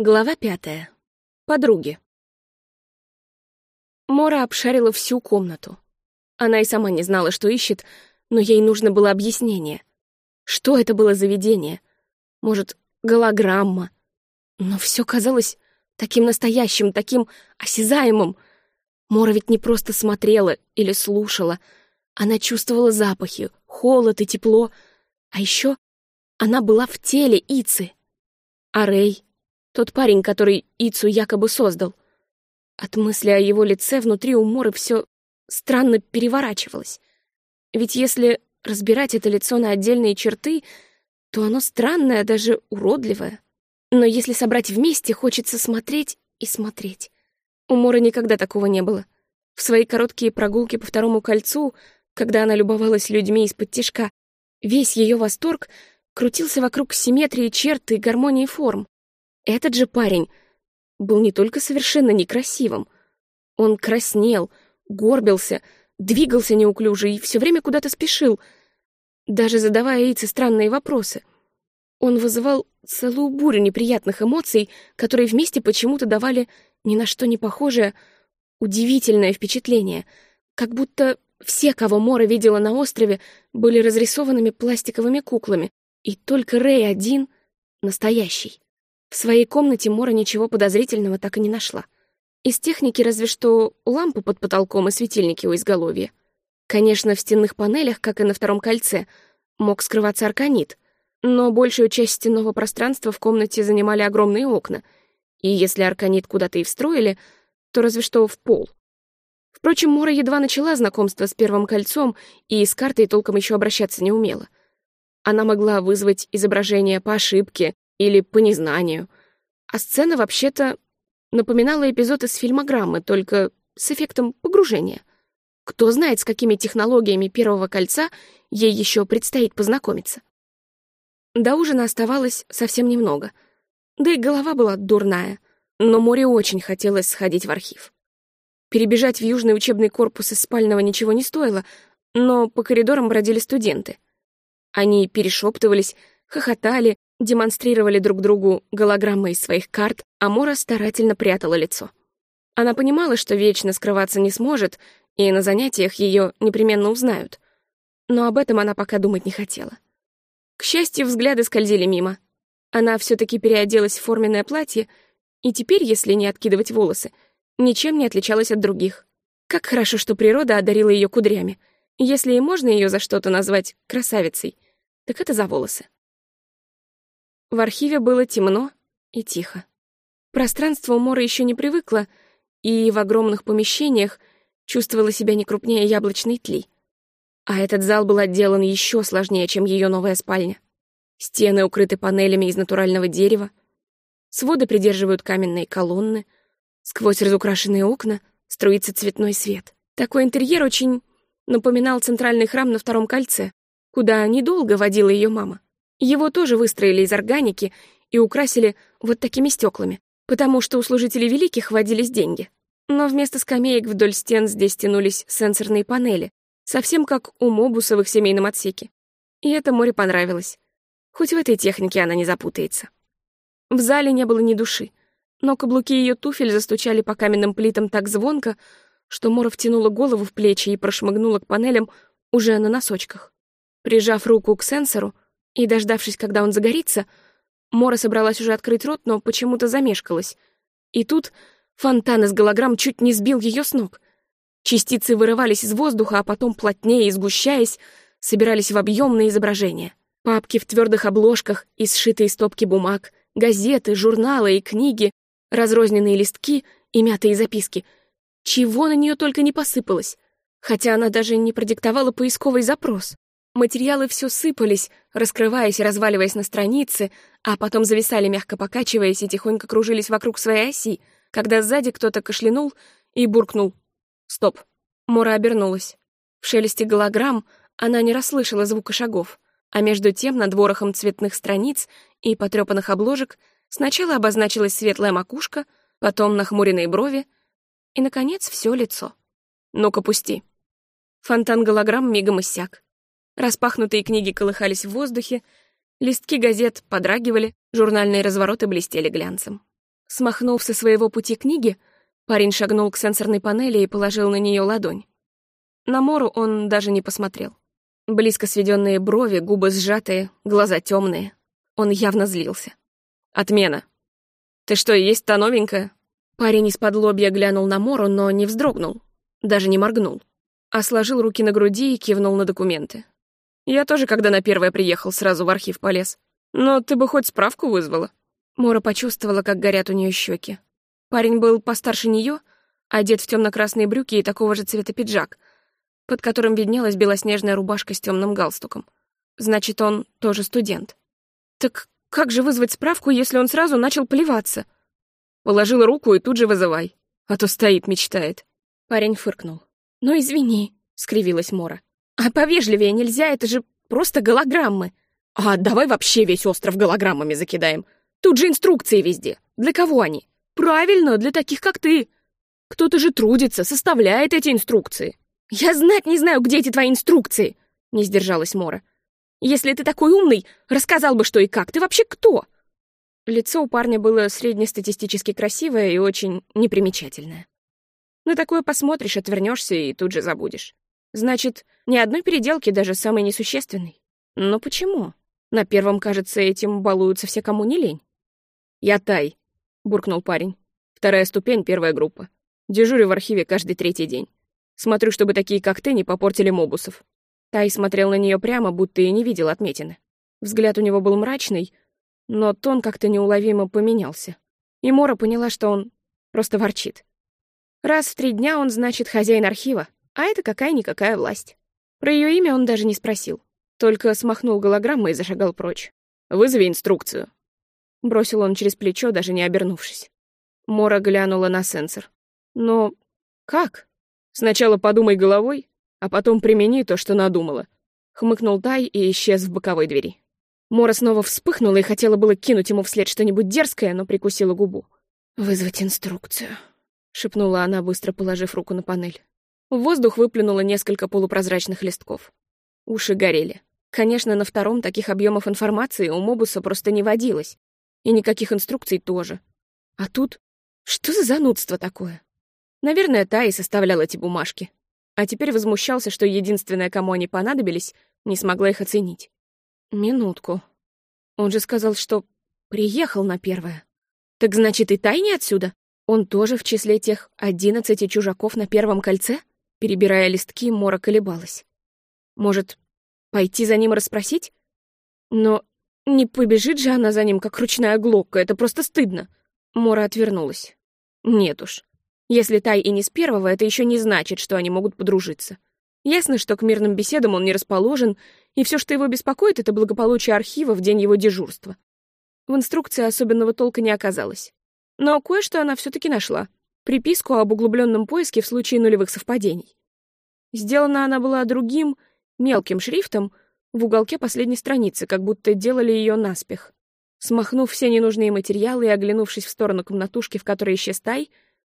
Глава пятая. Подруги. Мора обшарила всю комнату. Она и сама не знала, что ищет, но ей нужно было объяснение. Что это было за видение? Может, голограмма? Но все казалось таким настоящим, таким осязаемым. Мора ведь не просто смотрела или слушала. Она чувствовала запахи, холод и тепло. А еще она была в теле Ицы. А Рэй тот парень, который Ицу якобы создал. От мысли о его лице внутри у Моры все странно переворачивалось. Ведь если разбирать это лицо на отдельные черты, то оно странное, даже уродливое. Но если собрать вместе, хочется смотреть и смотреть. У Моры никогда такого не было. В свои короткие прогулки по второму кольцу, когда она любовалась людьми из-под тишка, весь ее восторг крутился вокруг симметрии черт и гармонии форм. Этот же парень был не только совершенно некрасивым. Он краснел, горбился, двигался неуклюже и все время куда-то спешил, даже задавая Ице странные вопросы. Он вызывал целую бурю неприятных эмоций, которые вместе почему-то давали ни на что не похожее, удивительное впечатление, как будто все, кого Мора видела на острове, были разрисованными пластиковыми куклами, и только Рэй один — настоящий. В своей комнате Мора ничего подозрительного так и не нашла. Из техники разве что лампу под потолком и светильники у изголовья. Конечно, в стенных панелях, как и на втором кольце, мог скрываться арканит, но большую часть стенного пространства в комнате занимали огромные окна, и если арканит куда-то и встроили, то разве что в пол. Впрочем, Мора едва начала знакомство с первым кольцом и с картой толком еще обращаться не умела. Она могла вызвать изображение по ошибке или по незнанию. А сцена вообще-то напоминала эпизод из фильмограммы, только с эффектом погружения. Кто знает, с какими технологиями первого кольца ей еще предстоит познакомиться. До ужина оставалось совсем немного. Да и голова была дурная, но море очень хотелось сходить в архив. Перебежать в южный учебный корпус из спального ничего не стоило, но по коридорам бродили студенты. Они перешептывались, хохотали, демонстрировали друг другу голограммы из своих карт, а Мора старательно прятала лицо. Она понимала, что вечно скрываться не сможет, и на занятиях ее непременно узнают. Но об этом она пока думать не хотела. К счастью, взгляды скользили мимо. Она все таки переоделась в форменное платье, и теперь, если не откидывать волосы, ничем не отличалась от других. Как хорошо, что природа одарила ее кудрями. Если и можно ее за что-то назвать красавицей, так это за волосы. В архиве было темно и тихо. Пространство у Мора еще не привыкло, и в огромных помещениях чувствовала себя не крупнее яблочной тли. А этот зал был отделан еще сложнее, чем ее новая спальня. Стены укрыты панелями из натурального дерева, своды придерживают каменные колонны, сквозь разукрашенные окна струится цветной свет. Такой интерьер очень напоминал центральный храм на втором кольце, куда недолго водила ее мама. Его тоже выстроили из органики и украсили вот такими стеклами, потому что у служителей великих водились деньги. Но вместо скамеек вдоль стен здесь тянулись сенсорные панели, совсем как у Мобуса в семейном отсеке. И это море понравилось. Хоть в этой технике она не запутается. В зале не было ни души, но каблуки ее туфель застучали по каменным плитам так звонко, что Мора втянула голову в плечи и прошмыгнула к панелям уже на носочках. Прижав руку к сенсору, и, дождавшись, когда он загорится, Мора собралась уже открыть рот, но почему-то замешкалась. И тут фонтан из голограмм чуть не сбил ее с ног. Частицы вырывались из воздуха, а потом, плотнее и сгущаясь, собирались в объемные изображения. Папки в твердых обложках и сшитые стопки бумаг, газеты, журналы и книги, разрозненные листки и мятые записки. Чего на нее только не посыпалось, хотя она даже не продиктовала поисковый запрос. Материалы все сыпались, раскрываясь и разваливаясь на странице, а потом зависали, мягко покачиваясь, и тихонько кружились вокруг своей оси, когда сзади кто-то кашлянул и буркнул. Стоп. Мора обернулась. В шелесте голограмм она не расслышала звука шагов, а между тем над ворохом цветных страниц и потрепанных обложек сначала обозначилась светлая макушка, потом нахмуренные брови и, наконец, все лицо. «Ну-ка, пусти». Фонтан голограмм мигом иссяк. Распахнутые книги колыхались в воздухе, листки газет подрагивали, журнальные развороты блестели глянцем. Смахнув со своего пути книги, парень шагнул к сенсорной панели и положил на нее ладонь. На Мору он даже не посмотрел. Близко сведенные брови, губы сжатые, глаза темные. Он явно злился. «Отмена. Ты что, есть та новенькая?» Парень из-под лобья глянул на Мору, но не вздрогнул, даже не моргнул, а сложил руки на груди и кивнул на документы. «Я тоже, когда на первое приехал, сразу в архив полез. Но ты бы хоть справку вызвала». Мора почувствовала, как горят у нее щеки. Парень был постарше нее, одет в темно-красные брюки и такого же цвета пиджак, под которым виднелась белоснежная рубашка с темным галстуком. Значит, он тоже студент. Так как же вызвать справку, если он сразу начал плеваться? Положила руку и тут же вызывай, а то стоит, мечтает. Парень фыркнул. «Ну, извини», — скривилась Мора. «А повежливее нельзя, это же просто голограммы». «А давай вообще весь остров голограммами закидаем», Тут же инструкции везде. Для кого они? Правильно, для таких, как ты. Кто-то же трудится, составляет эти инструкции. Я знать не знаю, где эти твои инструкции, не сдержалась Мора. Если ты такой умный, рассказал бы, что и как. Ты вообще кто? Лицо у парня было среднестатистически красивое и очень непримечательное. На такое посмотришь, отвернешься и тут же забудешь. Значит, ни одной переделки, даже самой несущественной. Но почему? На первом, кажется, этим балуются все, кому не лень. «Я Тай», — буркнул парень. «Вторая ступень, первая группа. Дежурю в архиве каждый третий день. Смотрю, чтобы такие, как ты, не попортили мобусов». Тай смотрел на нее прямо, будто и не видел отметины. Взгляд у него был мрачный, но тон как-то неуловимо поменялся. И Мора поняла, что он просто ворчит. Раз в три дня он, значит, хозяин архива, а это какая-никакая власть. Про ее имя он даже не спросил, только смахнул голограммой и зашагал прочь. «Вызови инструкцию», Бросил он через плечо, даже не обернувшись. Мора глянула на сенсор. «Но как? Сначала подумай головой, а потом примени то, что надумала». Хмыкнул Тай и исчез в боковой двери. Мора снова вспыхнула и хотела было кинуть ему вслед что-нибудь дерзкое, но прикусила губу. «Вызвать инструкцию», — шепнула она, быстро положив руку на панель. В воздух выплюнуло несколько полупрозрачных листков. Уши горели. Конечно, на втором таких объемов информации у Мобуса просто не водилось. И никаких инструкций тоже. А тут... Что за занудство такое? Наверное, та и составляла эти бумажки. А теперь возмущался, что единственная, кому они понадобились, не смогла их оценить. Минутку. Он же сказал, что приехал на первое. Так значит, и Тайни отсюда? Он тоже в числе тех одиннадцати чужаков на первом кольце? Перебирая листки, Мора колебалась. Может, пойти за ним расспросить? Но не побежит же она за ним, как ручная глокка, это просто стыдно. Мора отвернулась. Нет уж. Если Тай и не с первого, это еще не значит, что они могут подружиться. Ясно, что к мирным беседам он не расположен, и все, что его беспокоит, это благополучие архива в день его дежурства. В инструкции особенного толка не оказалось. Но кое-что она все-таки нашла. Приписку об углубленном поиске в случае нулевых совпадений. Сделана она была другим, мелким шрифтом — в уголке последней страницы, как будто делали ее наспех. Смахнув все ненужные материалы и оглянувшись в сторону комнатушки, в которой исчез Тай,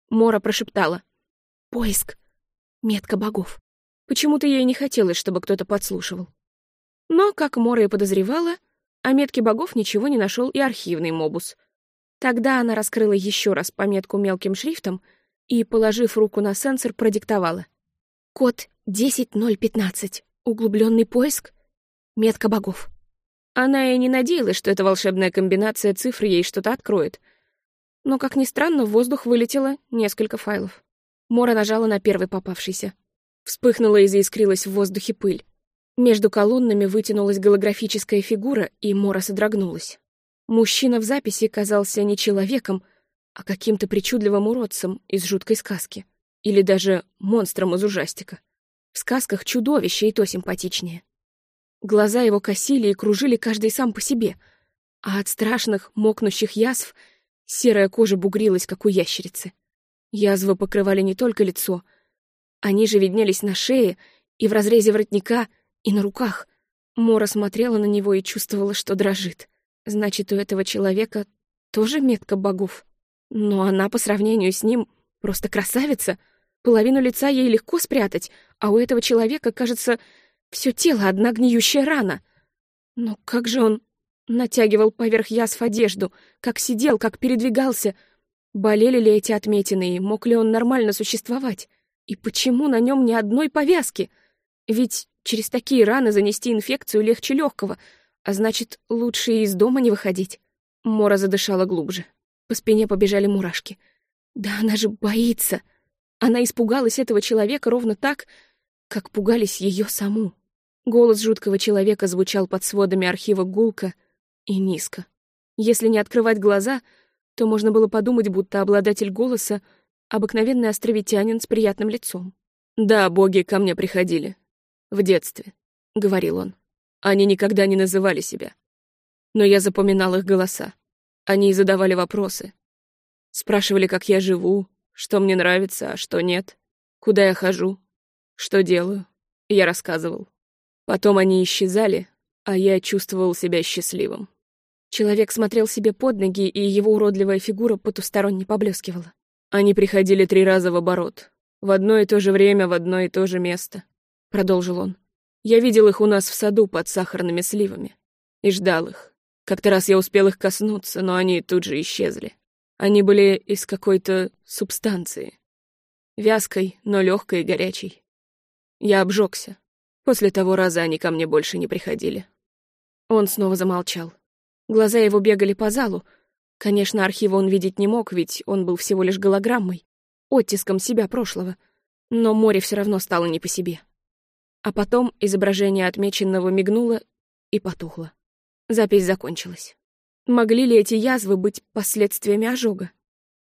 Мора прошептала. «Поиск. Метка богов». Почему-то ей не хотелось, чтобы кто-то подслушивал. Но, как Мора и подозревала, о метке богов ничего не нашел и архивный мобус. Тогда она раскрыла еще раз пометку мелким шрифтом и, положив руку на сенсор, продиктовала. «Код 10015. Углубленный поиск Метка богов. Она и не надеялась, что эта волшебная комбинация цифр ей что-то откроет. Но, как ни странно, в воздух вылетело несколько файлов. Мора нажала на первый попавшийся. Вспыхнула и заискрилась в воздухе пыль. Между колоннами вытянулась голографическая фигура, и Мора содрогнулась. Мужчина в записи казался не человеком, а каким-то причудливым уродцем из жуткой сказки. Или даже монстром из ужастика. В сказках чудовище и то симпатичнее. Глаза его косили и кружили каждый сам по себе, а от страшных, мокнущих язв серая кожа бугрилась, как у ящерицы. Язвы покрывали не только лицо, они же виднелись на шее и в разрезе воротника, и на руках. Мора смотрела на него и чувствовала, что дрожит. Значит, у этого человека тоже метка богов. Но она по сравнению с ним просто красавица. Половину лица ей легко спрятать, а у этого человека, кажется, все тело одна гниющая рана. Но как же он натягивал поверх язв одежду, как сидел, как передвигался. Болели ли эти отметины, и мог ли он нормально существовать? И почему на нем ни одной повязки? Ведь через такие раны занести инфекцию легче легкого, а значит, лучше из дома не выходить. Мора задышала глубже. По спине побежали мурашки. Да она же боится. Она испугалась этого человека ровно так, как пугались ее саму. Голос жуткого человека звучал под сводами архива гулко и низко. Если не открывать глаза, то можно было подумать, будто обладатель голоса — обыкновенный островитянин с приятным лицом. «Да, боги ко мне приходили. В детстве», — говорил он. «Они никогда не называли себя. Но я запоминал их голоса. Они задавали вопросы. Спрашивали, как я живу, что мне нравится, а что нет, куда я хожу, что делаю. Я рассказывал. Потом они исчезали, а я чувствовал себя счастливым. Человек смотрел себе под ноги, и его уродливая фигура потусторонне поблескивала. Они приходили три раза в оборот. В одно и то же время, в одно и то же место. Продолжил он. Я видел их у нас в саду под сахарными сливами. И ждал их. Как-то раз я успел их коснуться, но они тут же исчезли. Они были из какой-то субстанции. Вязкой, но легкой и горячей. Я обжегся. После того раза они ко мне больше не приходили. Он снова замолчал. Глаза его бегали по залу. Конечно, архива он видеть не мог, ведь он был всего лишь голограммой, оттиском себя прошлого. Но море все равно стало не по себе. А потом изображение отмеченного мигнуло и потухло. Запись закончилась. Могли ли эти язвы быть последствиями ожога?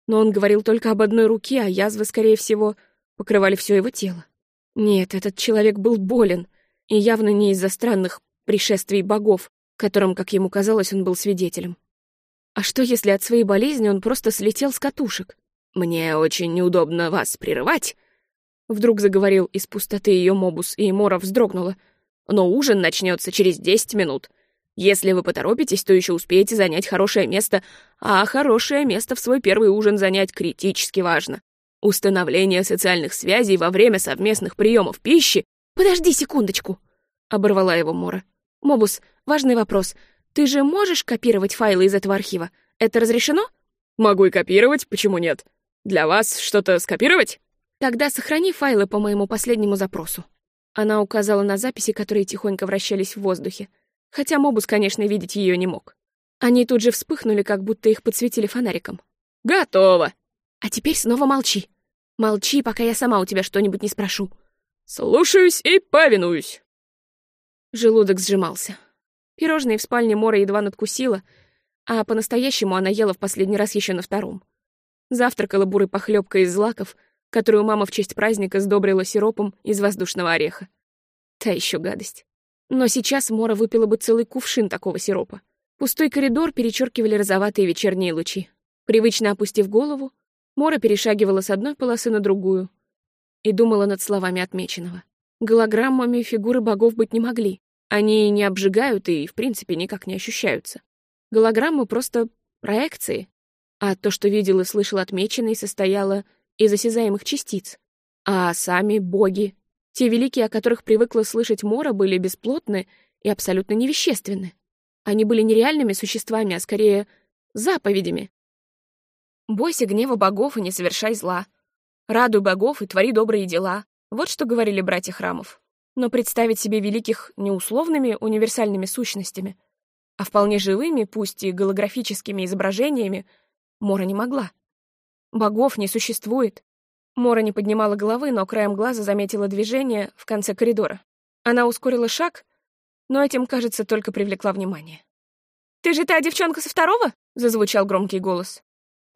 Но он говорил только об одной руке, а язвы, скорее всего, покрывали все его тело. Нет, этот человек был болен, и явно не из-за странных пришествий богов, которым, как ему казалось, он был свидетелем. А что, если от своей болезни он просто слетел с катушек? «Мне очень неудобно вас прерывать», — вдруг заговорил из пустоты ее мобус, и Мора вздрогнула. «Но ужин начнется через десять минут. Если вы поторопитесь, то еще успеете занять хорошее место, а хорошее место в свой первый ужин занять критически важно. Установление социальных связей во время совместных приемов пищи... Подожди секундочку, оборвала его Мора. Мобус, важный вопрос. Ты же можешь копировать файлы из этого архива? Это разрешено? Могу и копировать, почему нет? Для вас что-то скопировать? Тогда сохрани файлы по моему последнему запросу. Она указала на записи, которые тихонько вращались в воздухе. Хотя Мобус, конечно, видеть ее не мог. Они тут же вспыхнули, как будто их подсветили фонариком. «Готово!» А теперь снова молчи. Молчи, пока я сама у тебя что-нибудь не спрошу. Слушаюсь и повинуюсь. Желудок сжимался. Пирожные в спальне Мора едва надкусила, а по-настоящему она ела в последний раз еще на втором. Завтракала бурой похлебкой из злаков, которую мама в честь праздника сдобрила сиропом из воздушного ореха. Та еще гадость. Но сейчас Мора выпила бы целый кувшин такого сиропа. Пустой коридор перечеркивали розоватые вечерние лучи. Привычно опустив голову, Мора перешагивала с одной полосы на другую и думала над словами отмеченного. Голограммами фигуры богов быть не могли. Они не обжигают и, в принципе, никак не ощущаются. Голограммы — просто проекции. А то, что видел и слышал отмеченный, состояло из осязаемых частиц. А сами боги, те великие, о которых привыкла слышать Мора, были бесплотны и абсолютно невещественны. Они были нереальными существами, а скорее заповедями, Бойся гнева богов и не совершай зла. Радуй богов и твори добрые дела. Вот что говорили братья храмов. Но представить себе великих не условными универсальными сущностями, а вполне живыми, пусть и голографическими изображениями, Мора не могла. Богов не существует. Мора не поднимала головы, но краем глаза заметила движение в конце коридора. Она ускорила шаг, но этим, кажется, только привлекла внимание. «Ты же та девчонка со второго?» — зазвучал громкий голос.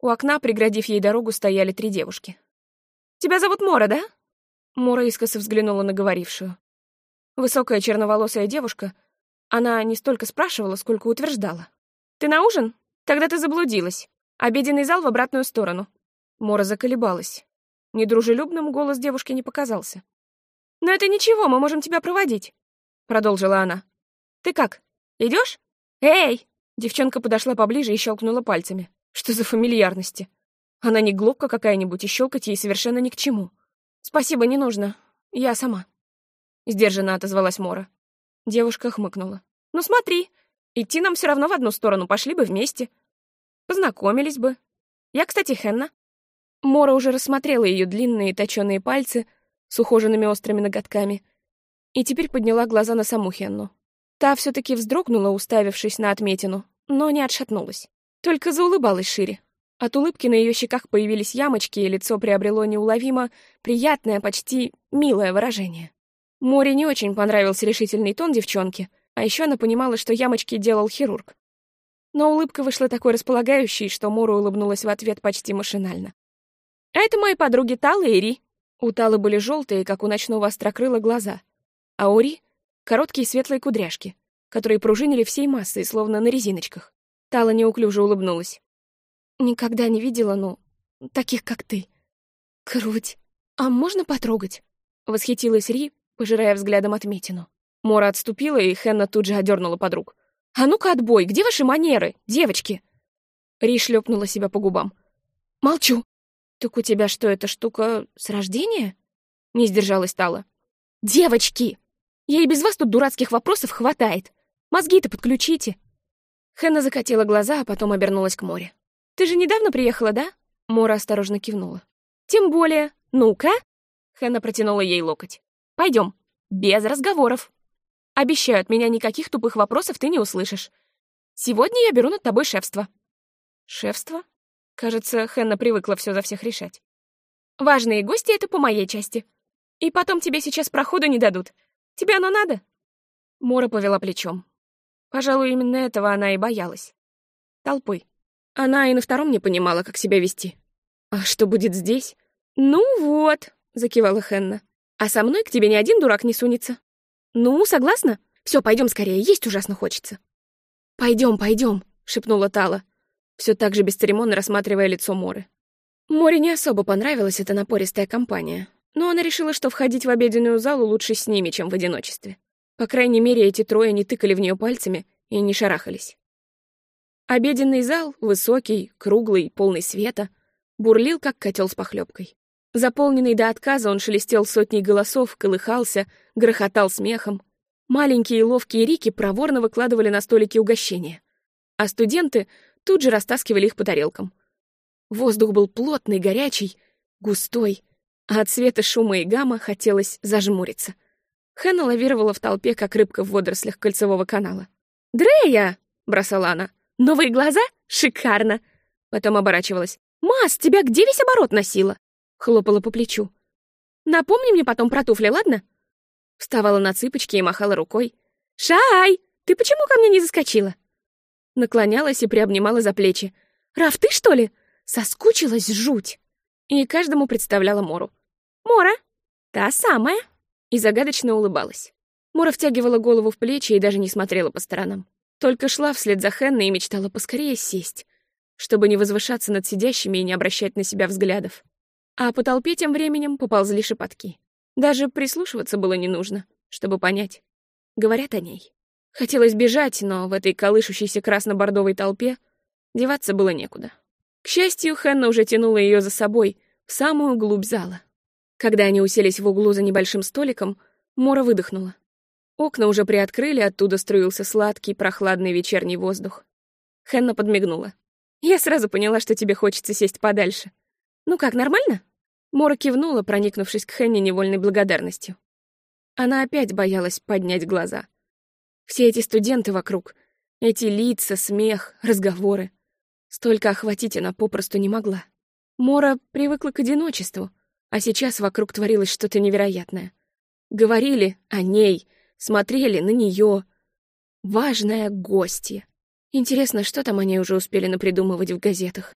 У окна, преградив ей дорогу, стояли три девушки. «Тебя зовут Мора, да?» Мора искоса взглянула на говорившую. Высокая черноволосая девушка. Она не столько спрашивала, сколько утверждала. «Ты на ужин? Тогда ты заблудилась. Обеденный зал в обратную сторону». Мора заколебалась. Недружелюбным голос девушки не показался. «Но это ничего, мы можем тебя проводить», — продолжила она. «Ты как, идешь? Эй!» Девчонка подошла поближе и щелкнула пальцами. Что за фамильярности? Она не глупка какая-нибудь, и щелкать ей совершенно ни к чему. «Спасибо, не нужно. Я сама», — сдержанно отозвалась Мора. Девушка хмыкнула. «Ну смотри, идти нам все равно в одну сторону, пошли бы вместе. Познакомились бы. Я, кстати, Хенна». Мора уже рассмотрела ее длинные точеные пальцы с ухоженными острыми ноготками и теперь подняла глаза на саму Хенну. Та все таки вздрогнула, уставившись на отметину, но не отшатнулась. Только заулыбалась шире. От улыбки на ее щеках появились ямочки, и лицо приобрело неуловимо приятное, почти милое выражение. Море не очень понравился решительный тон девчонки, а еще она понимала, что ямочки делал хирург. Но улыбка вышла такой располагающей, что Мора улыбнулась в ответ почти машинально. «А это мои подруги Тала и Ри». У Талы были желтые, как у ночного острокрыла, глаза, а у Ри — короткие светлые кудряшки, которые пружинили всей массой, словно на резиночках. Тала неуклюже улыбнулась. «Никогда не видела, ну, таких, как ты. Круть. А можно потрогать?» Восхитилась Ри, пожирая взглядом отметину. Мора отступила, и Хенна тут же одернула подруг. «А ну-ка, отбой! Где ваши манеры, девочки?» Ри шлепнула себя по губам. «Молчу!» «Так у тебя что, эта штука с рождения?» Не сдержалась Тала. «Девочки! Ей без вас тут дурацких вопросов хватает. Мозги-то подключите!» Хенна закатила глаза, а потом обернулась к море. «Ты же недавно приехала, да?» Мора осторожно кивнула. «Тем более. Ну-ка!» Хенна протянула ей локоть. Пойдем. Без разговоров. Обещаю, от меня никаких тупых вопросов ты не услышишь. Сегодня я беру над тобой шефство». «Шефство?» Кажется, Хенна привыкла все за всех решать. «Важные гости — это по моей части. И потом тебе сейчас проходу не дадут. Тебе оно надо?» Мора повела плечом. Пожалуй, именно этого она и боялась. Толпой. Она и на втором не понимала, как себя вести. «А что будет здесь?» «Ну вот», — закивала Хенна. «А со мной к тебе ни один дурак не сунется». «Ну, согласна? Все, пойдем скорее, есть ужасно хочется». Пойдем, пойдем, шепнула Тала, все так же бесцеремонно рассматривая лицо Моры. Море не особо понравилась эта напористая компания, но она решила, что входить в обеденную залу лучше с ними, чем в одиночестве. По крайней мере, эти трое не тыкали в нее пальцами и не шарахались. Обеденный зал, высокий, круглый, полный света, бурлил, как котел с похлебкой. Заполненный до отказа, он шелестел сотней голосов, колыхался, грохотал смехом. Маленькие ловкие рики проворно выкладывали на столики угощения, а студенты тут же растаскивали их по тарелкам. Воздух был плотный, горячий, густой, а от света шума и гамма хотелось зажмуриться. Хэнна лавировала в толпе, как рыбка в водорослях кольцевого канала. «Дрея!» — бросала она. «Новые глаза? Шикарно!» Потом оборачивалась. «Мас, тебя где весь оборот носила?» Хлопала по плечу. «Напомни мне потом про туфли, ладно?» Вставала на цыпочки и махала рукой. «Шай, ты почему ко мне не заскочила?» Наклонялась и приобнимала за плечи. «Раф, ты что ли? Соскучилась жуть!» И каждому представляла Мору. «Мора, та самая!» И загадочно улыбалась. Мора втягивала голову в плечи и даже не смотрела по сторонам. Только шла вслед за Хенной и мечтала поскорее сесть, чтобы не возвышаться над сидящими и не обращать на себя взглядов. А по толпе тем временем поползли шепотки. Даже прислушиваться было не нужно, чтобы понять. Говорят о ней. Хотелось бежать, но в этой колышущейся красно-бордовой толпе деваться было некуда. К счастью, Хенна уже тянула ее за собой, в самую глубь зала. Когда они уселись в углу за небольшим столиком, Мора выдохнула. Окна уже приоткрыли, оттуда струился сладкий, прохладный вечерний воздух. Хенна подмигнула. «Я сразу поняла, что тебе хочется сесть подальше. «Ну как, нормально?» Мора кивнула, проникнувшись к Хенни невольной благодарностью. Она опять боялась поднять глаза. Все эти студенты вокруг, эти лица, смех, разговоры. Столько охватить она попросту не могла. Мора привыкла к одиночеству, а сейчас вокруг творилось что-то невероятное. Говорили о ней, смотрели на нее. Важная гостья. Интересно, что там они уже успели напридумывать в газетах.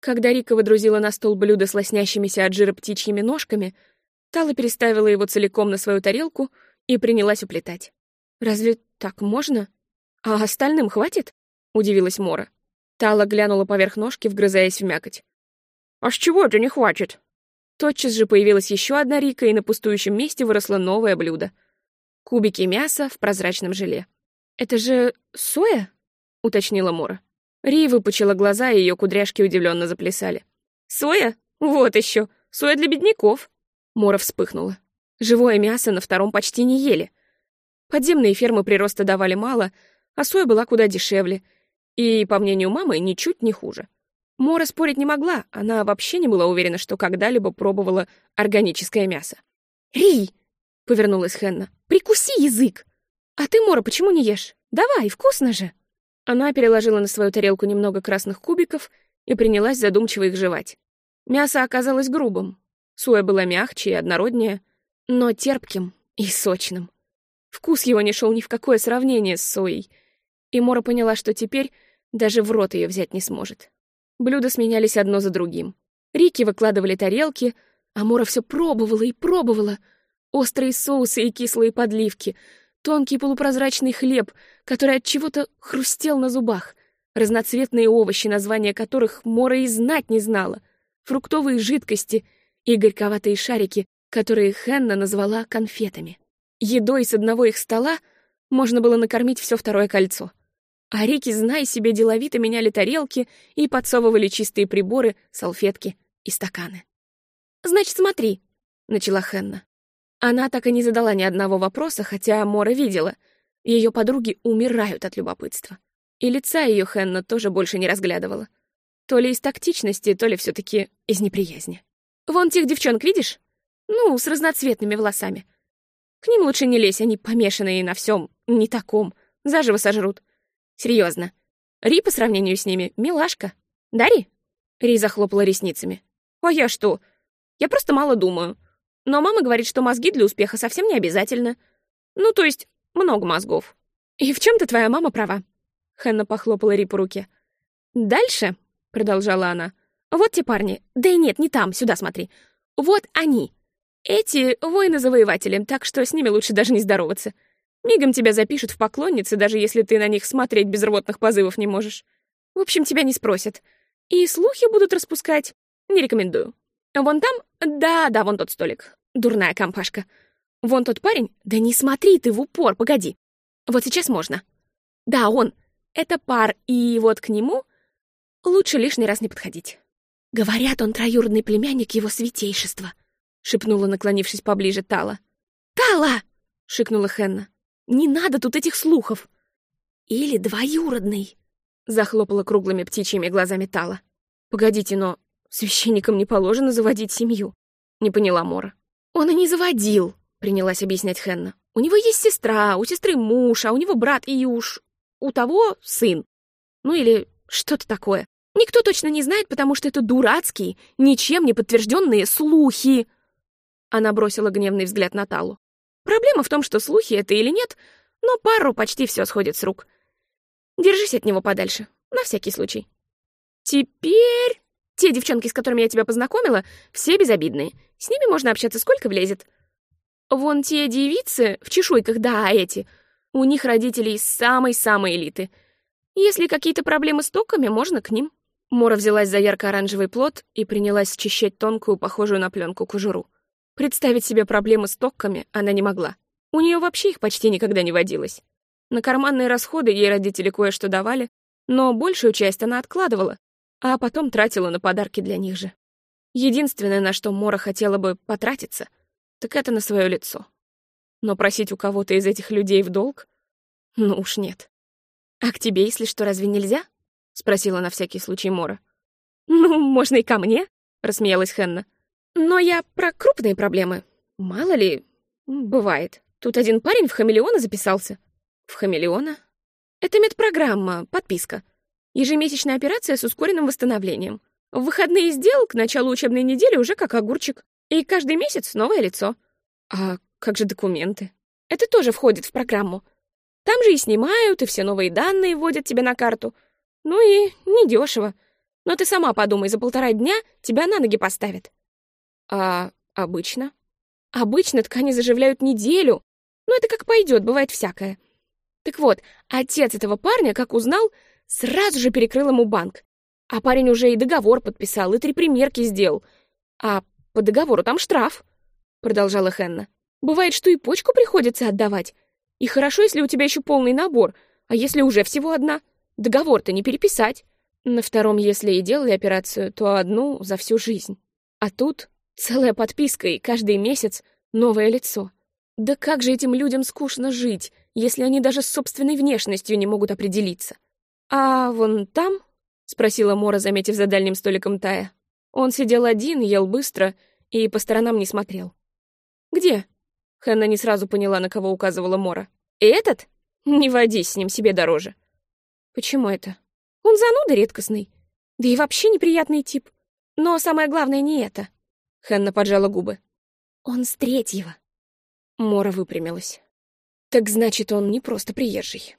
Когда Рика выдрузила на стол блюдо с лоснящимися от жира птичьими ножками, Тала переставила его целиком на свою тарелку и принялась уплетать. «Разве так можно? А остальным хватит?» — удивилась Мора. Тала глянула поверх ножки, вгрызаясь в мякоть. «А с чего это не хватит?» Тотчас же появилась еще одна Рика, и на пустующем месте выросло новое блюдо. Кубики мяса в прозрачном желе. «Это же соя?» — уточнила Мора. Ри выпучила глаза, и ее кудряшки удивленно заплясали. «Соя? Вот еще! Соя для бедняков!» Мора вспыхнула. Живое мясо на втором почти не ели. Подземные фермы прироста давали мало, а соя была куда дешевле. И, по мнению мамы, ничуть не хуже. Мора спорить не могла, она вообще не была уверена, что когда-либо пробовала органическое мясо. «Ри!» — повернулась Хенна. «Прикуси язык! А ты, Мора, почему не ешь? Давай, вкусно же!» Она переложила на свою тарелку немного красных кубиков и принялась задумчиво их жевать. Мясо оказалось грубым, суя была мягче и однороднее, но терпким и сочным. Вкус его не шел ни в какое сравнение с соей, и Мора поняла, что теперь даже в рот ее взять не сможет. Блюда сменялись одно за другим. Рики выкладывали тарелки, а Мора все пробовала и пробовала. Острые соусы и кислые подливки, тонкий полупрозрачный хлеб, который от чего-то хрустел на зубах, разноцветные овощи, названия которых Мора и знать не знала, фруктовые жидкости и горьковатые шарики, которые Хенна назвала конфетами. Едой с одного их стола можно было накормить все второе кольцо. А Рики, зная себе, деловито меняли тарелки и подсовывали чистые приборы, салфетки и стаканы. «Значит, смотри», — начала Хенна. Она так и не задала ни одного вопроса, хотя Мора видела. Ее подруги умирают от любопытства. И лица ее Хенна тоже больше не разглядывала. То ли из тактичности, то ли все таки из неприязни. «Вон тех девчонок видишь? Ну, с разноцветными волосами. К ним лучше не лезь, они помешанные на всем, не таком. Заживо сожрут. Серьезно. Ри по сравнению с ними — милашка. Да, Ри? Ри захлопала ресницами. А я что? Я просто мало думаю. Но мама говорит, что мозги для успеха совсем не обязательно. Ну, то есть, много мозгов. И в чем то твоя мама права. Хэнна похлопала Ри по руке. «Дальше», — продолжала она, — «вот те парни. Да и нет, не там, сюда смотри. Вот они. Эти воины-завоеватели, так что с ними лучше даже не здороваться. Мигом тебя запишут в поклонницы, даже если ты на них смотреть без рвотных позывов не можешь. В общем, тебя не спросят. И слухи будут распускать. Не рекомендую. Вон там... Да-да, вон тот столик. Дурная компашка. Вон тот парень... Да не смотри ты в упор, погоди. Вот сейчас можно. Да, он. Это пар, и вот к нему лучше лишний раз не подходить. Говорят, он троюродный племянник его святейшества. — шепнула, наклонившись поближе, Тала. «Тала!» — шикнула Хенна. «Не надо тут этих слухов!» «Или двоюродный!» — захлопала круглыми птичьими глазами Тала. «Погодите, но священникам не положено заводить семью», — не поняла Мора. «Он и не заводил», — принялась объяснять Хенна. «У него есть сестра, у сестры муж, а у него брат и уж... у того сын. Ну или что-то такое. Никто точно не знает, потому что это дурацкие, ничем не подтвержденные слухи». Она бросила гневный взгляд на Талу. Проблема в том, что слухи это или нет, но пару почти все сходит с рук. Держись от него подальше, на всякий случай. Теперь те девчонки, с которыми я тебя познакомила, все безобидные. С ними можно общаться сколько влезет. Вон те девицы в чешуйках, да, эти. У них родители из самой-самой элиты. Если какие-то проблемы с токами, можно к ним. Мора взялась за ярко-оранжевый плод и принялась счищать тонкую, похожую на пленку кожуру. Представить себе проблемы с токками она не могла. У нее вообще их почти никогда не водилось. На карманные расходы ей родители кое-что давали, но большую часть она откладывала, а потом тратила на подарки для них же. Единственное, на что Мора хотела бы потратиться, так это на свое лицо. Но просить у кого-то из этих людей в долг? Ну уж нет. «А к тебе, если что, разве нельзя?» — спросила на всякий случай Мора. «Ну, можно и ко мне», — рассмеялась Хенна. Но я про крупные проблемы. Мало ли, бывает. Тут один парень в хамелеона записался. В хамелеона? Это медпрограмма, подписка. Ежемесячная операция с ускоренным восстановлением. В выходные сделал к началу учебной недели уже как огурчик. И каждый месяц новое лицо. А как же документы? Это тоже входит в программу. Там же и снимают, и все новые данные вводят тебе на карту. Ну и недешево. Но ты сама подумай, за полтора дня тебя на ноги поставят. А обычно? Обычно ткани заживляют неделю. Ну, это как пойдет, бывает всякое. Так вот, отец этого парня, как узнал, сразу же перекрыл ему банк. А парень уже и договор подписал, и три примерки сделал. А по договору там штраф, продолжала Хенна. Бывает, что и почку приходится отдавать. И хорошо, если у тебя еще полный набор, а если уже всего одна? Договор-то не переписать. На втором, если и делали операцию, то одну за всю жизнь. А тут Целая подписка и каждый месяц новое лицо. Да как же этим людям скучно жить, если они даже с собственной внешностью не могут определиться? А вон там, — спросила Мора, заметив за дальним столиком Тая. Он сидел один, ел быстро и по сторонам не смотрел. «Где?» Ханна не сразу поняла, на кого указывала Мора. «Этот? Не водись с ним себе дороже». «Почему это?» «Он зануда редкостный. Да и вообще неприятный тип. Но самое главное не это». Ханна поджала губы. «Он с третьего». Мора выпрямилась. «Так значит, он не просто приезжий».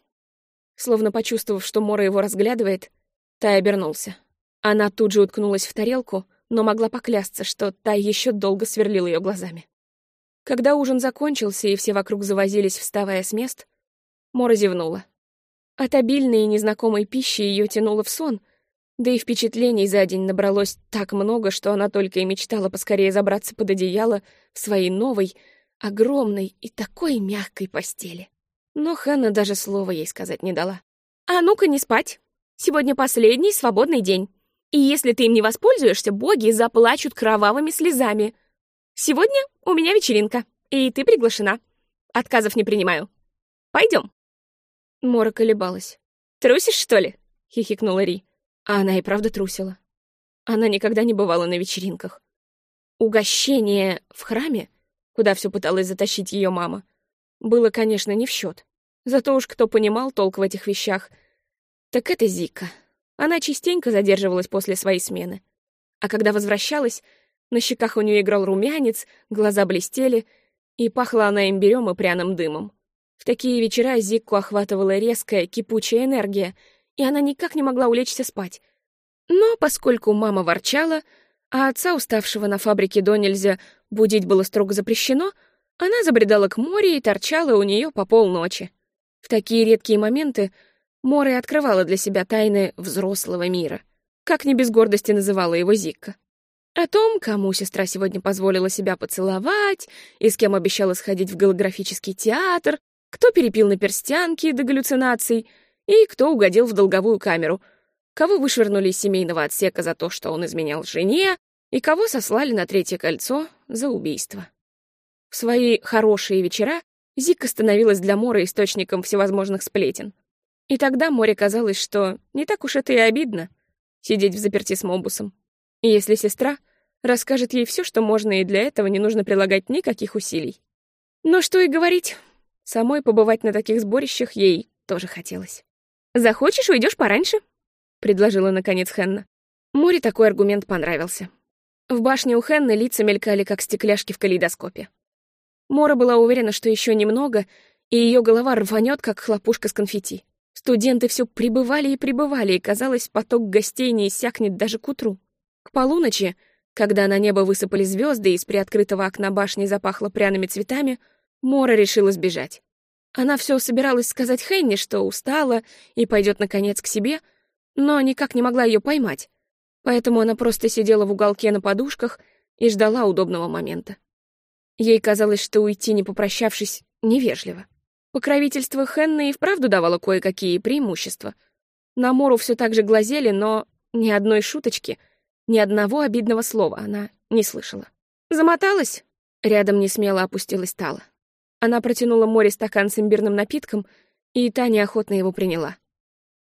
Словно почувствовав, что Мора его разглядывает, Тай обернулся. Она тут же уткнулась в тарелку, но могла поклясться, что Тай еще долго сверлил ее глазами. Когда ужин закончился и все вокруг завозились, вставая с мест, Мора зевнула. От обильной и незнакомой пищи ее тянуло в сон, да и впечатлений за день набралось так много, что она только и мечтала поскорее забраться под одеяло в своей новой, огромной и такой мягкой постели. Но Ханна даже слова ей сказать не дала. «А ну-ка не спать! Сегодня последний свободный день, и если ты им не воспользуешься, боги заплачут кровавыми слезами!» Сегодня у меня вечеринка, и ты приглашена. Отказов не принимаю. Пойдем. Мора колебалась. «Трусишь, что ли?» — хихикнула Ри. А она и правда трусила. Она никогда не бывала на вечеринках. Угощение в храме, куда все пыталась затащить ее мама, было, конечно, не в счет. Зато уж кто понимал толк в этих вещах, так это Зика. Она частенько задерживалась после своей смены. А когда возвращалась, на щеках у нее играл румянец, глаза блестели, и пахла она имбирем и пряным дымом. В такие вечера Зикку охватывала резкая, кипучая энергия, и она никак не могла улечься спать. Но поскольку мама ворчала, а отца, уставшего на фабрике до нельзя, будить было строго запрещено, она забредала к морю и торчала у нее по полночи. В такие редкие моменты море открывала для себя тайны взрослого мира. Как не без гордости называла его Зикка. О том, кому сестра сегодня позволила себя поцеловать, и с кем обещала сходить в голографический театр, кто перепил на перстянки до галлюцинаций, и кто угодил в долговую камеру, кого вышвырнули из семейного отсека за то, что он изменял жене, и кого сослали на третье кольцо за убийство. В свои хорошие вечера Зика становилась для Моры источником всевозможных сплетен. И тогда Море казалось, что не так уж это и обидно — сидеть в заперти с Мобусом если сестра расскажет ей все, что можно, и для этого не нужно прилагать никаких усилий. Но что и говорить, самой побывать на таких сборищах ей тоже хотелось. «Захочешь, уйдешь пораньше?» — предложила, наконец, Хенна. Море такой аргумент понравился. В башне у Хенны лица мелькали, как стекляшки в калейдоскопе. Мора была уверена, что еще немного, и ее голова рванет, как хлопушка с конфетти. Студенты все прибывали и прибывали, и, казалось, поток гостей не иссякнет даже к утру. К полуночи, когда на небо высыпали звезды и из приоткрытого окна башни запахло пряными цветами, Мора решила сбежать. Она все собиралась сказать Хенни, что устала и пойдет наконец к себе, но никак не могла ее поймать, поэтому она просто сидела в уголке на подушках и ждала удобного момента. Ей казалось, что уйти, не попрощавшись, невежливо. Покровительство Хенны и вправду давало кое-какие преимущества. На Мору все так же глазели, но ни одной шуточки — ни одного обидного слова она не слышала. «Замоталась?» Рядом не смело опустилась Тала. Она протянула море стакан с имбирным напитком, и та неохотно его приняла.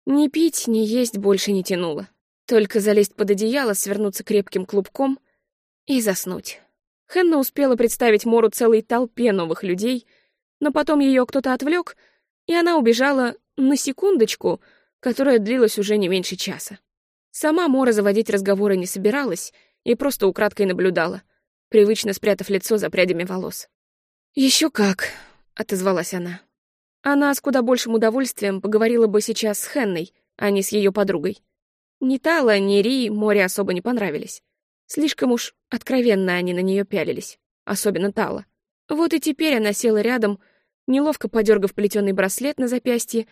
Ни пить, ни есть больше не тянуло. Только залезть под одеяло, свернуться крепким клубком и заснуть. Хенна успела представить Мору целой толпе новых людей, но потом ее кто-то отвлек, и она убежала на секундочку, которая длилась уже не меньше часа. Сама Мора заводить разговоры не собиралась и просто украдкой наблюдала, привычно спрятав лицо за прядями волос. Еще как», — отозвалась она. Она с куда большим удовольствием поговорила бы сейчас с Хенной, а не с ее подругой. Ни Тала, ни Ри море особо не понравились. Слишком уж откровенно они на нее пялились, особенно Тала. Вот и теперь она села рядом, неловко подергав плетеный браслет на запястье,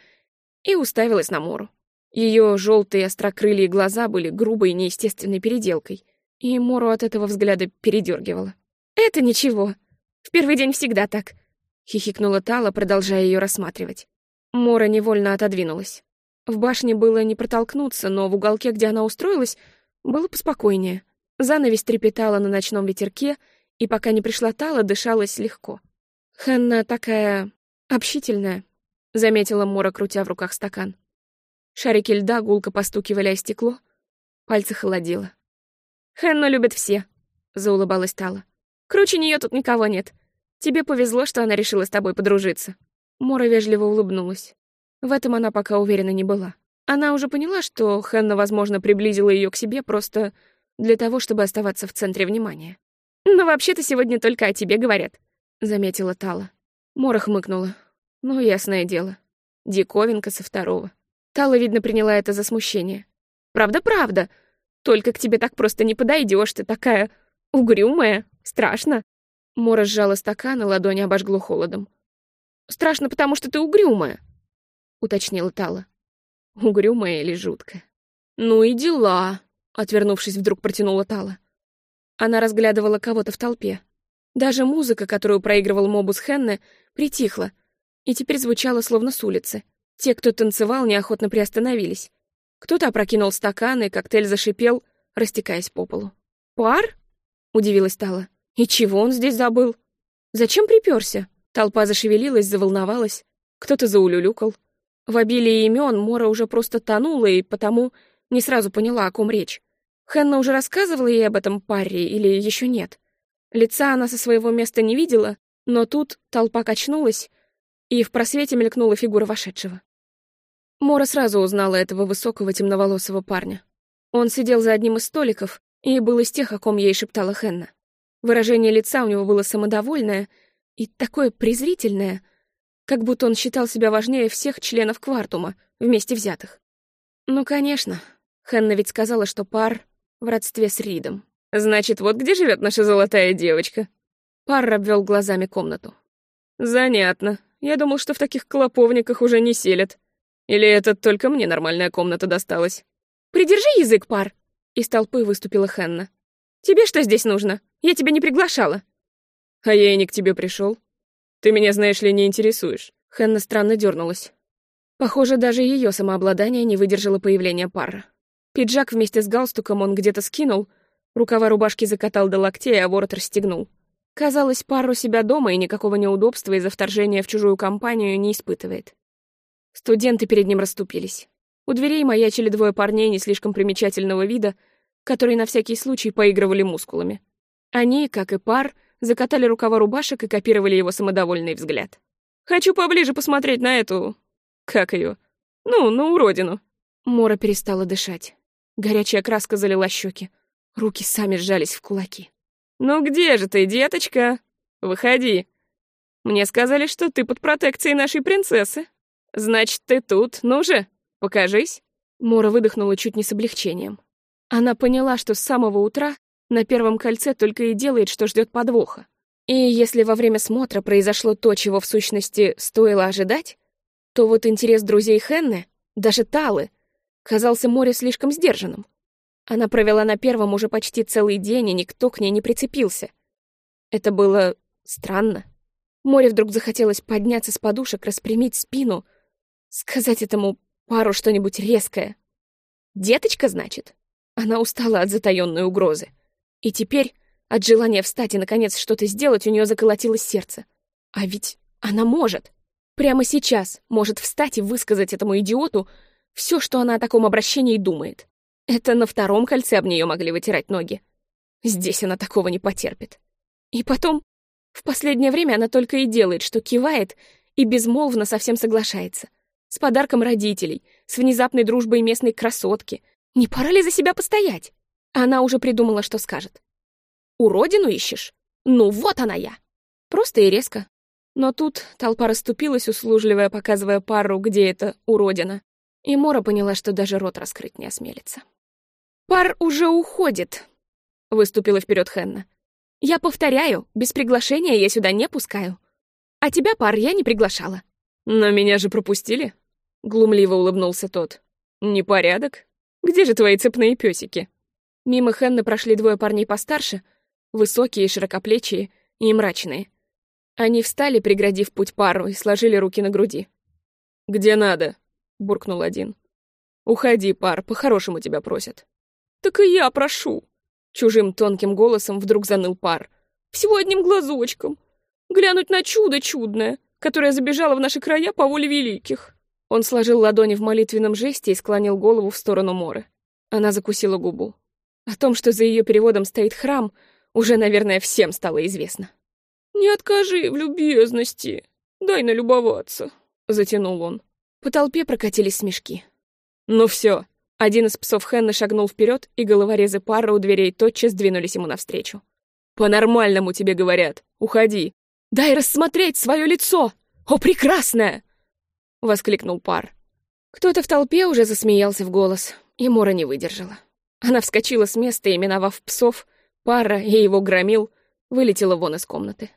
и уставилась на Мору. Ее желтые острокрылые глаза были грубой неестественной переделкой, и Мору от этого взгляда передергивала. «Это ничего. В первый день всегда так», — хихикнула Тала, продолжая ее рассматривать. Мора невольно отодвинулась. В башне было не протолкнуться, но в уголке, где она устроилась, было поспокойнее. Занавесь трепетала на ночном ветерке, и пока не пришла Тала, дышалась легко. «Хенна такая... общительная», — заметила Мора, крутя в руках стакан. Шарики льда гулко постукивали о стекло, пальцы холодило. «Хенну любят все», — заулыбалась Тала. «Круче нее тут никого нет. Тебе повезло, что она решила с тобой подружиться». Мора вежливо улыбнулась. В этом она пока уверена не была. Она уже поняла, что Хенна, возможно, приблизила ее к себе просто для того, чтобы оставаться в центре внимания. «Но вообще-то сегодня только о тебе говорят», — заметила Тала. Мора хмыкнула. «Ну, ясное дело. Диковинка со второго». Тала, видно, приняла это за смущение. «Правда-правда. Только к тебе так просто не подойдешь, ты такая угрюмая. Страшно». Мора сжала стакан, и ладони обожгло холодом. «Страшно, потому что ты угрюмая», — уточнила Тала. «Угрюмая или жуткая?» «Ну и дела», — отвернувшись, вдруг протянула Тала. Она разглядывала кого-то в толпе. Даже музыка, которую проигрывал Мобус Хенне, притихла и теперь звучала словно с улицы. Те, кто танцевал, неохотно приостановились. Кто-то опрокинул стакан, и коктейль зашипел, растекаясь по полу. «Пар?» — удивилась Тала. «И чего он здесь забыл? Зачем приперся?» Толпа зашевелилась, заволновалась. Кто-то заулюлюкал. В обилии имен Мора уже просто тонула, и потому не сразу поняла, о ком речь. Хенна уже рассказывала ей об этом паре или еще нет. Лица она со своего места не видела, но тут толпа качнулась, и в просвете мелькнула фигура вошедшего. Мора сразу узнала этого высокого темноволосого парня. Он сидел за одним из столиков и был из тех, о ком ей шептала Хенна. Выражение лица у него было самодовольное и такое презрительное, как будто он считал себя важнее всех членов Квартума, вместе взятых. Ну, конечно. Хенна ведь сказала, что пар в родстве с Ридом. Значит, вот где живет наша золотая девочка. Пар обвел глазами комнату. Занятно. Я думал, что в таких клоповниках уже не селят. Или это только мне нормальная комната досталась? Придержи язык, пар. Из толпы выступила Хенна. Тебе что здесь нужно? Я тебя не приглашала. А я и не к тебе пришел. Ты меня, знаешь ли, не интересуешь. Хенна странно дернулась. Похоже, даже ее самообладание не выдержало появления пара. Пиджак вместе с галстуком он где-то скинул, рукава рубашки закатал до локтей, а ворот расстегнул. Казалось, пару себя дома и никакого неудобства из-за вторжения в чужую компанию не испытывает. Студенты перед ним расступились. У дверей маячили двое парней не слишком примечательного вида, которые на всякий случай поигрывали мускулами. Они, как и пар, закатали рукава рубашек и копировали его самодовольный взгляд. «Хочу поближе посмотреть на эту... как ее? Ну, на уродину». Мора перестала дышать. Горячая краска залила щеки. Руки сами сжались в кулаки. «Ну где же ты, деточка? Выходи. Мне сказали, что ты под протекцией нашей принцессы. Значит, ты тут. Ну же, покажись». Мора выдохнула чуть не с облегчением. Она поняла, что с самого утра на первом кольце только и делает, что ждет подвоха. И если во время смотра произошло то, чего в сущности стоило ожидать, то вот интерес друзей Хенны, даже Талы, казался море слишком сдержанным. Она провела на первом уже почти целый день, и никто к ней не прицепился. Это было странно. Море вдруг захотелось подняться с подушек, распрямить спину, сказать этому пару что-нибудь резкое. «Деточка, значит?» Она устала от затаённой угрозы. И теперь от желания встать и, наконец, что-то сделать у нее заколотилось сердце. А ведь она может. Прямо сейчас может встать и высказать этому идиоту все, что она о таком обращении думает. Это на втором кольце об нее могли вытирать ноги. Здесь она такого не потерпит. И потом, в последнее время она только и делает, что кивает и безмолвно совсем соглашается. С подарком родителей, с внезапной дружбой местной красотки. Не пора ли за себя постоять? Она уже придумала, что скажет. «Уродину ищешь? Ну вот она я!» Просто и резко. Но тут толпа расступилась, услужливая, показывая пару, где это уродина. И Мора поняла, что даже рот раскрыть не осмелится. «Пар уже уходит», — выступила вперед Хенна. «Я повторяю, без приглашения я сюда не пускаю. А тебя, пар, я не приглашала». «Но меня же пропустили?» — глумливо улыбнулся тот. «Непорядок? Где же твои цепные песики?» Мимо Хенны прошли двое парней постарше, высокие, широкоплечие и мрачные. Они встали, преградив путь пару, и сложили руки на груди. «Где надо?» — буркнул один. «Уходи, пар, по-хорошему тебя просят». «Так и я прошу!» Чужим тонким голосом вдруг заныл пар. «Всего одним глазочком. Глянуть на чудо чудное, которое забежало в наши края по воле великих». Он сложил ладони в молитвенном жесте и склонил голову в сторону Моры. Она закусила губу. О том, что за ее переводом стоит храм, уже, наверное, всем стало известно. «Не откажи в любезности, дай налюбоваться», — затянул он. По толпе прокатились смешки. «Ну все, один из псов Хенна шагнул вперед, и головорезы пары у дверей тотчас двинулись ему навстречу. «По-нормальному тебе говорят. Уходи. Дай рассмотреть свое лицо! О, прекрасное!» — воскликнул пар. Кто-то в толпе уже засмеялся в голос, и Мора не выдержала. Она вскочила с места и, миновав псов, пара и его громил, вылетела вон из комнаты.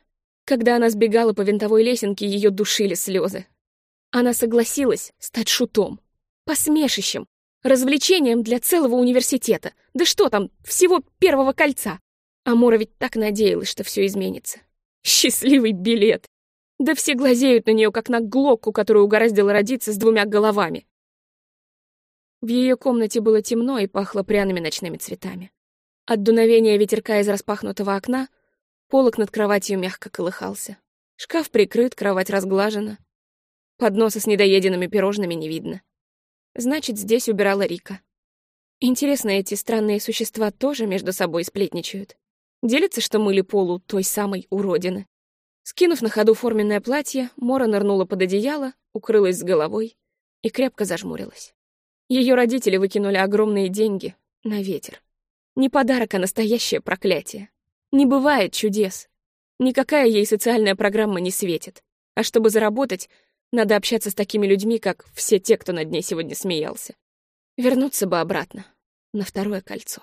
Когда она сбегала по винтовой лесенке, ее душили слезы. Она согласилась стать шутом, посмешищем, Развлечением для целого университета. Да что там, всего первого кольца. Амора ведь так надеялась, что все изменится. Счастливый билет. Да все глазеют на нее, как на глокку, которую угораздило родиться с двумя головами. В ее комнате было темно и пахло пряными ночными цветами. От дуновения ветерка из распахнутого окна полок над кроватью мягко колыхался. Шкаф прикрыт, кровать разглажена. Подноса с недоеденными пирожными не видно. Значит, здесь убирала Рика. Интересно, эти странные существа тоже между собой сплетничают. Делятся, что мыли полу той самой уродины. Скинув на ходу форменное платье, Мора нырнула под одеяло, укрылась с головой и крепко зажмурилась. Ее родители выкинули огромные деньги на ветер. Не подарок, а настоящее проклятие. Не бывает чудес. Никакая ей социальная программа не светит. А чтобы заработать, надо общаться с такими людьми, как все те, кто над ней сегодня смеялся. Вернуться бы обратно, на второе кольцо.